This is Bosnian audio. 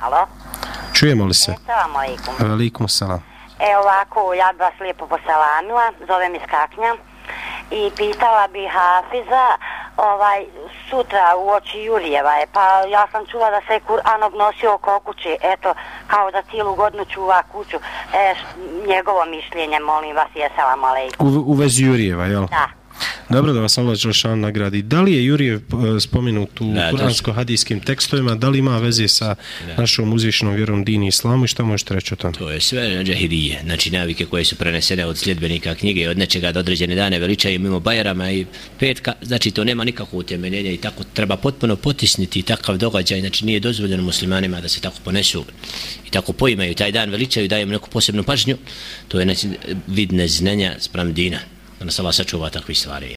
Alo? Čujemo li se? Assalamu alaikum. Velikom salam. E ovako, ja bi vas lijepo posalamila, zovem iz Kaknja i pitala bi Hafiza, ovaj, sutra u oči Jurijeva je, pa ja sam čula da se Kur'an obnosio oko kuće, eto, kao da cijelu godinu čuva kuću. E, š, njegovo mišljenje, molim vas, je salam alaikum. U, u vezi Jurijeva, jel? Da. Dobro da vas Allah Đelšan nagradi. Da li je Jurijev eh, spomenut u kuransko-hadijskim tekstovima, da li ima veze sa našom uzvišnom vjerom dini islamu i šta možete reći o tome? To je sve na džahidije, znači navike koje su prenesene od sljedbenika knjige od nečega do određene dane veličaju mimo Bajarama i petka, znači to nema nikakvo utemeljenja i tako treba potpuno potisniti takav događaj, znači nije dozvoljeno muslimanima da se tako ponesu i tako poimaju taj dan veličaju, daju im neku posebnu pažnju, to je znači vid neznanja sprem dina, da nas Allah sačuva takvih stvari.